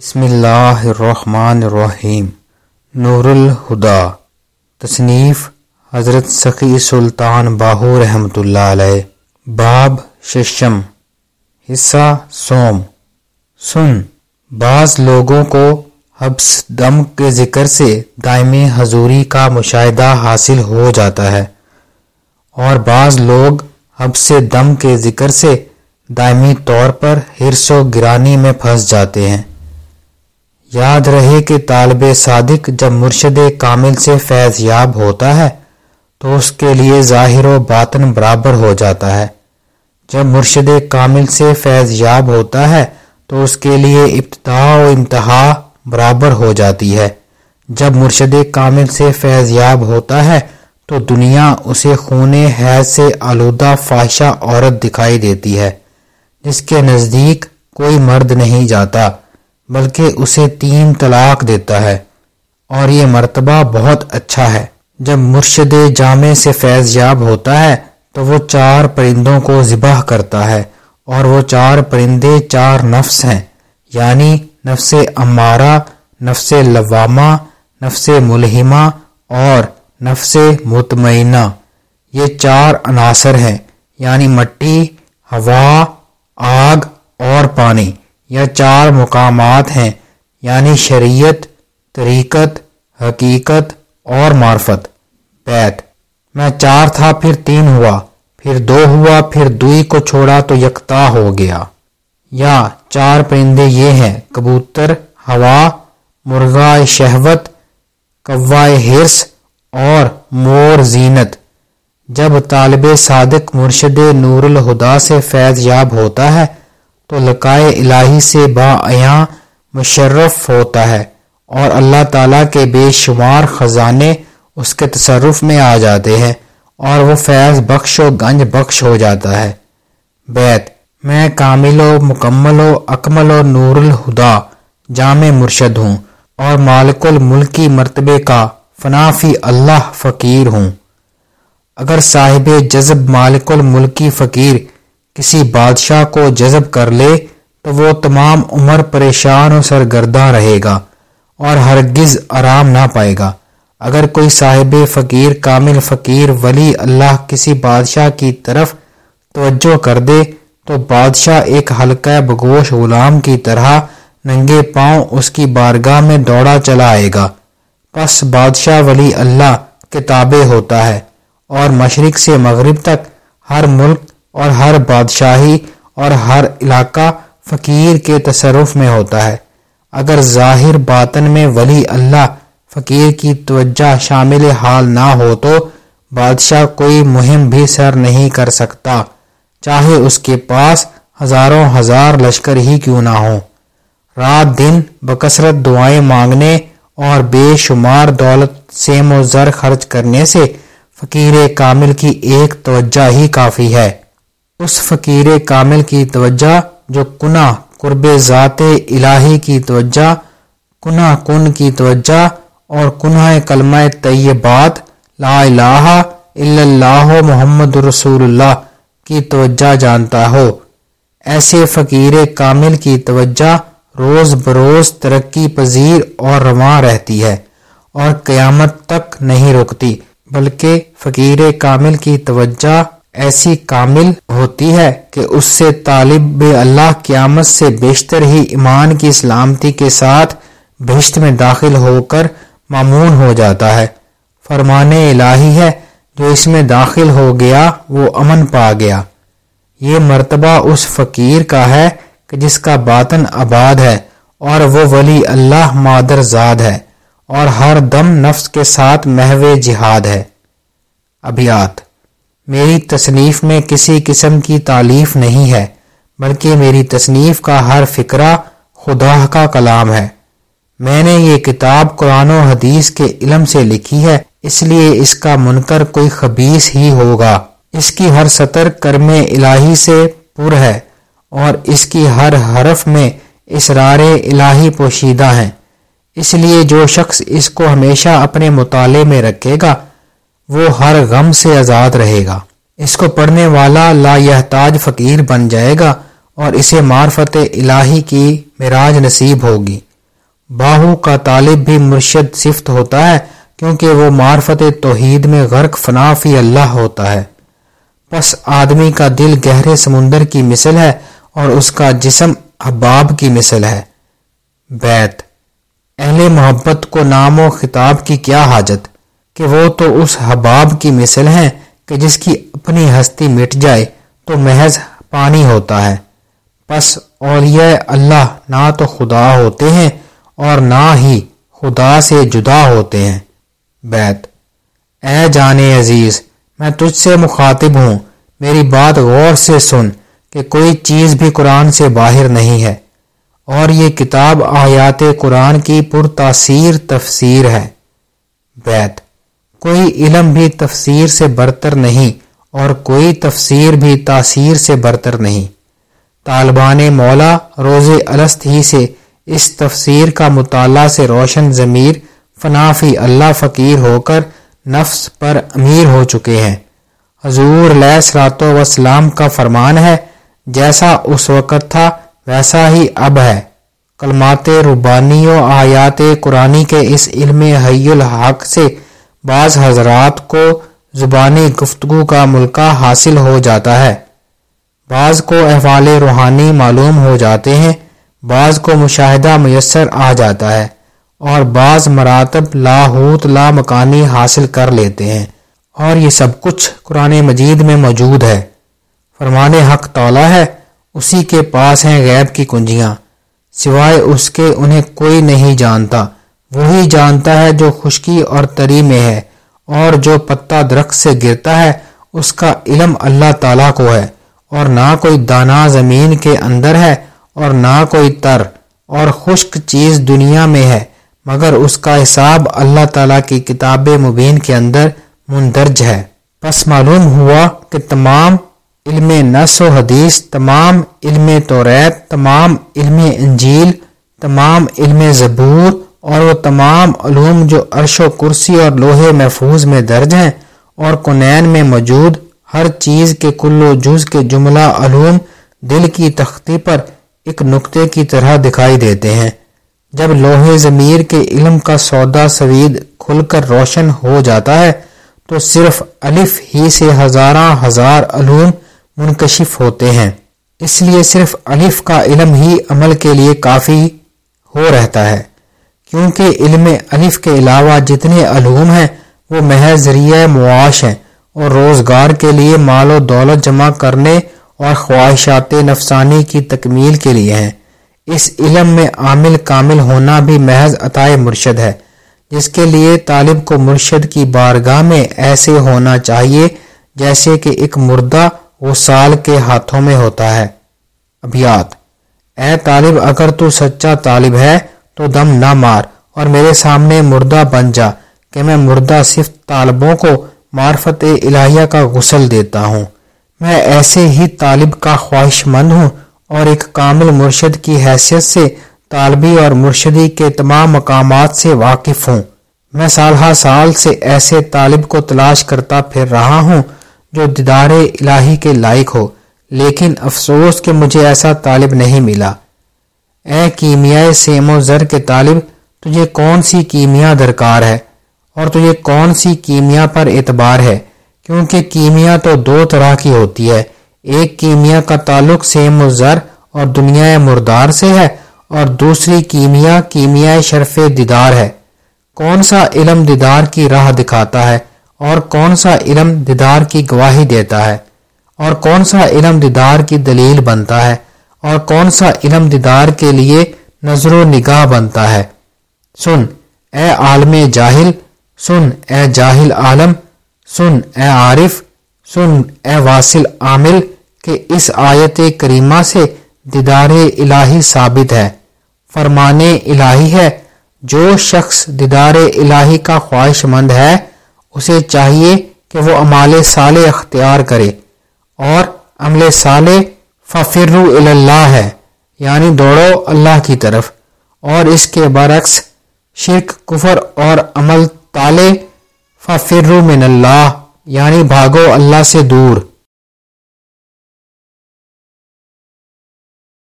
بسم اللہ الرحمن الرحیم۔ نور الہدا تصنیف حضرت سخی سلطان باہو رحمۃ اللہ علیہ۔ باب ششم۔ حصہ سوم۔ سن۔ بعض لوگوں کو حبس دم کے ذکر سے دائمی حضوری کا مشاہدہ حاصل ہو جاتا ہے۔ اور بعض لوگ حبس دم کے ذکر سے دائمی طور پر حرص و گرانی میں پھنس جاتے ہیں۔ یاد رہے کہ طالب صادق جب مرشد کامل سے فیض یاب ہوتا ہے تو اس کے لیے ظاہر و باطن برابر ہو جاتا ہے۔ جب مرشد کامل سے فیض یاب ہوتا ہے تو اس کے لیے ابتدا و انتہا برابر ہو جاتی ہے۔ جب مرشد کامل سے فیض یاب ہوتا ہے تو دنیا اسے خون حیض سے آلودہ فاحشہ عورت دکھائی دیتی ہے، جس کے نزدیک کوئی مرد نہیں جاتا۔ بلکہ اسے تین طلاق دیتا ہے۔ اور یہ مرتبہ بہت اچھا ہے۔ جب مرشد جامع سے فیض یاب ہوتا ہے، تو وہ چار پرندوں کو ذبح کرتا ہے۔ اور وہ چار پرندے چار نفس ہیں۔ یعنی نفس امارہ، نفس لوامہ، نفس ملحمہ اور نفس مطمئنہ۔ یہ چار عناصر ہیں یعنی مٹی، ہوا، آگ اور پانی۔ یا چار مقامات ہیں یعنی شریعت، طریقت، حقیقت اور معرفت۔ بیت۔ میں چار تھا، پھر تین ہوا، پھر دو ہوا، پھر دوئی کو چھوڑا تو یکتا ہو گیا۔ یا چار پرندے یہ ہیں، کبوتر، ہوا مرغا شہوت، کوائے ہرس اور مور زینت۔ جب طالب صادق مرشد نور الہدا سے فیض یاب ہوتا ہے تو لقائے الہی سے با مشرف ہوتا ہے اور اللہ تعالیٰ کے بے شمار خزانے اس کے تصرف میں آ جاتے ہیں اور وہ فیض بخش و گنج بخش ہو جاتا ہے۔ بیت، میں کامل و مکمل و اکمل و نور الہدا، جامع مرشد ہوں اور مالک الملکی مرتبے کا فنافی اللہ فقیر ہوں۔ اگر صاحب جذب مالک الملکی فقیر کسی بادشاہ کو جذب کر لے تو وہ تمام عمر پریشان و سرگردہ رہے گا اور ہرگز آرام نہ پائے گا۔ اگر کوئی صاحب فقیر، کامل فقیر، ولی اللہ کسی بادشاہ کی طرف توجہ کر دے تو بادشاہ ایک ہلکا بگوش غلام کی طرح ننگے پاؤں اس کی بارگاہ میں دوڑا چلا آئے گا۔ پس بادشاہ ولی اللہ کتابیں ہوتا ہے اور مشرق سے مغرب تک ہر ملک اور ہر بادشاہی اور ہر علاقہ فقیر کے تصرف میں ہوتا ہے۔ اگر ظاہر باطن میں ولی اللہ فقیر کی توجہ شامل حال نہ ہو تو بادشاہ کوئی مہم بھی سر نہیں کر سکتا، چاہے اس کے پاس ہزاروں ہزار لشکر ہی کیوں نہ ہو رات دن بکثرت دعائیں مانگنے اور بے شمار دولت، سیم و زر خرچ کرنے سے فقیر کامل کی ایک توجہ ہی کافی ہے۔ اس فقیر کامل کی توجہ، جو کنا قرب ذات الہی کی توجہ کنا کن کی توجہ، اور کنہ کلمہ طیبات، لا الہ الا اللہ محمد رسول اللہ کی توجہ جانتا ہو۔ ایسے فقیر کامل کی توجہ روز بروز ترقی پذیر اور رواں رہتی ہے اور قیامت تک نہیں رکتی بلکہ فقیر کامل کی توجہ ایسی کامل ہوتی ہے کہ اس سے طالب اللہ قیامت سے بیشتر ہی ایمان کی سلامتی کے ساتھ بہشت میں داخل ہو کر معمون ہو جاتا ہے۔ فرمان الہی ہے، جو اس میں داخل ہو گیا، وہ امن پا گیا۔ یہ مرتبہ اس فقیر کا ہے کہ جس کا باطن آباد ہے اور وہ ولی اللہ مادر زاد ہے اور ہر دم نفس کے ساتھ محو جہاد ہے۔ ابیات میری تصنیف میں کسی قسم کی تعلیف نہیں ہے، بلکہ میری تصنیف کا ہر فکرہ خدا کا کلام ہے۔ میں نے یہ کتاب قرآن و حدیث کے علم سے لکھی ہے، اس لیے اس کا منکر کوئی خبیص ہی ہوگا۔ اس کی ہر سطر کرم الہی سے پر ہے، اور اس کی ہر حرف میں اسرار الہی پوشیدہ ہیں۔ اس لیے جو شخص اس کو ہمیشہ اپنے مطالعے میں رکھے گا وہ ہر غم سے آزاد رہے گا۔ اس کو پڑھنے والا لا یحتاج فقیر بن جائے گا اور اسے معرفت الہی کی مراج نصیب ہوگی۔ باہو کا طالب بھی مرشد صفت ہوتا ہے کیونکہ وہ معرفت توحید میں غرق فنافی اللہ ہوتا ہے۔ پس آدمی کا دل گہرے سمندر کی مثل ہے اور اس کا جسم حباب کی مثل ہے۔ بیت، اہل محبت کو نام و خطاب کی کیا حاجت؟ کہ وہ تو اس حباب کی مثل ہیں کہ جس کی اپنی ہستی مٹ جائے تو محض پانی ہوتا ہے۔ پس اولیاء اللہ نہ تو خدا ہوتے ہیں اور نہ ہی خدا سے جدا ہوتے ہیں۔ بیت۔ اے جانے عزیز، میں تجھ سے مخاطب ہوں۔ میری بات غور سے سن کہ کوئی چیز بھی قرآن سے باہر نہیں ہے۔ اور یہ کتاب آیات قرآن کی پر تاثیر تفسیر ہے۔ بیت۔ کوئی علم بھی تفسیر سے برتر نہیں اور کوئی تفسیر بھی تاثیر سے برتر نہیں۔ طالبان مولا روز الست ہی سے اس تفسیر کا مطالعہ سے روشن ضمیر فنافی اللہ فقیر ہو کر نفس پر امیر ہو چکے ہیں۔ حضور علیہ و اسلام کا فرمان ہے، جیسا اس وقت تھا، ویسا ہی اب ہے۔ کلمات ربانی و آیات قرآنی کے اس علم حی الحق سے بعض حضرات کو زبانی گفتگو کا ملکہ حاصل ہو جاتا ہے۔ بعض کو احوال روحانی معلوم ہو جاتے ہیں، بعض کو مشاہدہ میسر آ جاتا ہے اور بعض مراتب لاہوت لا مکانی حاصل کر لیتے ہیں۔ اور یہ سب کچھ قرآن مجید میں موجود ہے۔ فرمان حق تولا ہے، اسی کے پاس ہیں غیب کی کنجیاں۔ سوائے اس کے انہیں کوئی نہیں جانتا۔ وہی جانتا ہے جو خشکی اور تری میں ہے اور جو پتا درخت سے گرتا ہے، اس کا علم اللہ تعالیٰ کو ہے اور نہ کوئی دانا زمین کے اندر ہے اور نہ کوئی تر اور خشک چیز دنیا میں ہے، مگر اس کا حساب اللہ تعالیٰ کی کتاب مبین کے اندر مندرج ہے۔ پس معلوم ہوا کہ تمام علم نس و حدیث، تمام علم توریت، تمام علم انجیل، تمام علم زبور اور وہ تمام علوم جو عرش و کرسی اور لوہے محفوظ میں درج ہیں اور کنین میں موجود ہر چیز کے کل و جز کے جملہ علوم دل کی تختی پر ایک نقطے کی طرح دکھائی دیتے ہیں۔ جب لوہے ضمیر کے علم کا سودا سوید کھل کر روشن ہو جاتا ہے، تو صرف الف ہی سے ہزارہ ہزار علوم منکشف ہوتے ہیں۔ اس لیے صرف الف کا علم ہی عمل کے لیے کافی ہو رہتا ہے۔ کیونکہ علم الف کے علاوہ جتنے علوم ہیں، وہ محض ذریعہ معاش ہیں اور روزگار کے لیے مال و دولت جمع کرنے اور خواہشات نفسانی کی تکمیل کے لیے ہیں۔ اس علم میں عامل کامل ہونا بھی محض عطائے مرشد ہے۔ جس کے لیے طالب کو مرشد کی بارگاہ میں ایسے ہونا چاہیے جیسے کہ ایک مردہ وہ سال کے ہاتھوں میں ہوتا ہے۔ ابیات۔ اے طالب، اگر تو سچا طالب ہے تو دم نہ مار اور میرے سامنے مردہ بن جا کہ میں مردہ صرف طالبوں کو معرفت الہیہ کا غسل دیتا ہوں۔ میں ایسے ہی طالب کا خواہش مند ہوں اور ایک کامل مرشد کی حیثیت سے طالبی اور مرشدی کے تمام مقامات سے واقف ہوں۔ میں سال ہر سال سے ایسے طالب کو تلاش کرتا پھر رہا ہوں جو دیدار الہی کے لائق ہو، لیکن افسوس کہ مجھے ایسا طالب نہیں ملا۔ اے کیمیائے سیم و زر کے طالب، تجھے کون سی کیمیا درکار ہے؟ اور تجھے کون سی کیمیا پر اعتبار ہے؟ کیونکہ کیمیا تو دو طرح کی ہوتی ہے۔ ایک کیمیا کا تعلق سیم و زر اور دنیا مردار سے ہے، اور دوسری کیمیا کیمیا شرف دیدار ہے۔ کون سا علم دیدار کی راہ دکھاتا ہے، اور کون سا علم دیدار کی گواہی دیتا ہے؟ اور کون سا علم دیدار کی دلیل بنتا ہے؟ اور کون سا علم دیدار کے لیے نظر و نگاہ بنتا ہے؟ سن، اے عالم جاہل، سن، اے جاہل عالم، سن، اے عارف، سن، اے واصل عامل کہ اس آیت کریمہ سے دیدار الہی ثابت ہے۔ فرمان الہی ہے، جو شخص دیدار الہی کا خواہش مند ہے، اسے چاہیے کہ وہ عمال صالح اختیار کرے اور عمل صالح ففر اللہ ہے یعنی دوڑو اللہ کی طرف۔ اور اس کے برعکس شرک، کفر اور عمل تالے ففر من اللہ یعنی بھاگو اللہ سے دور۔